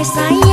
es ahí.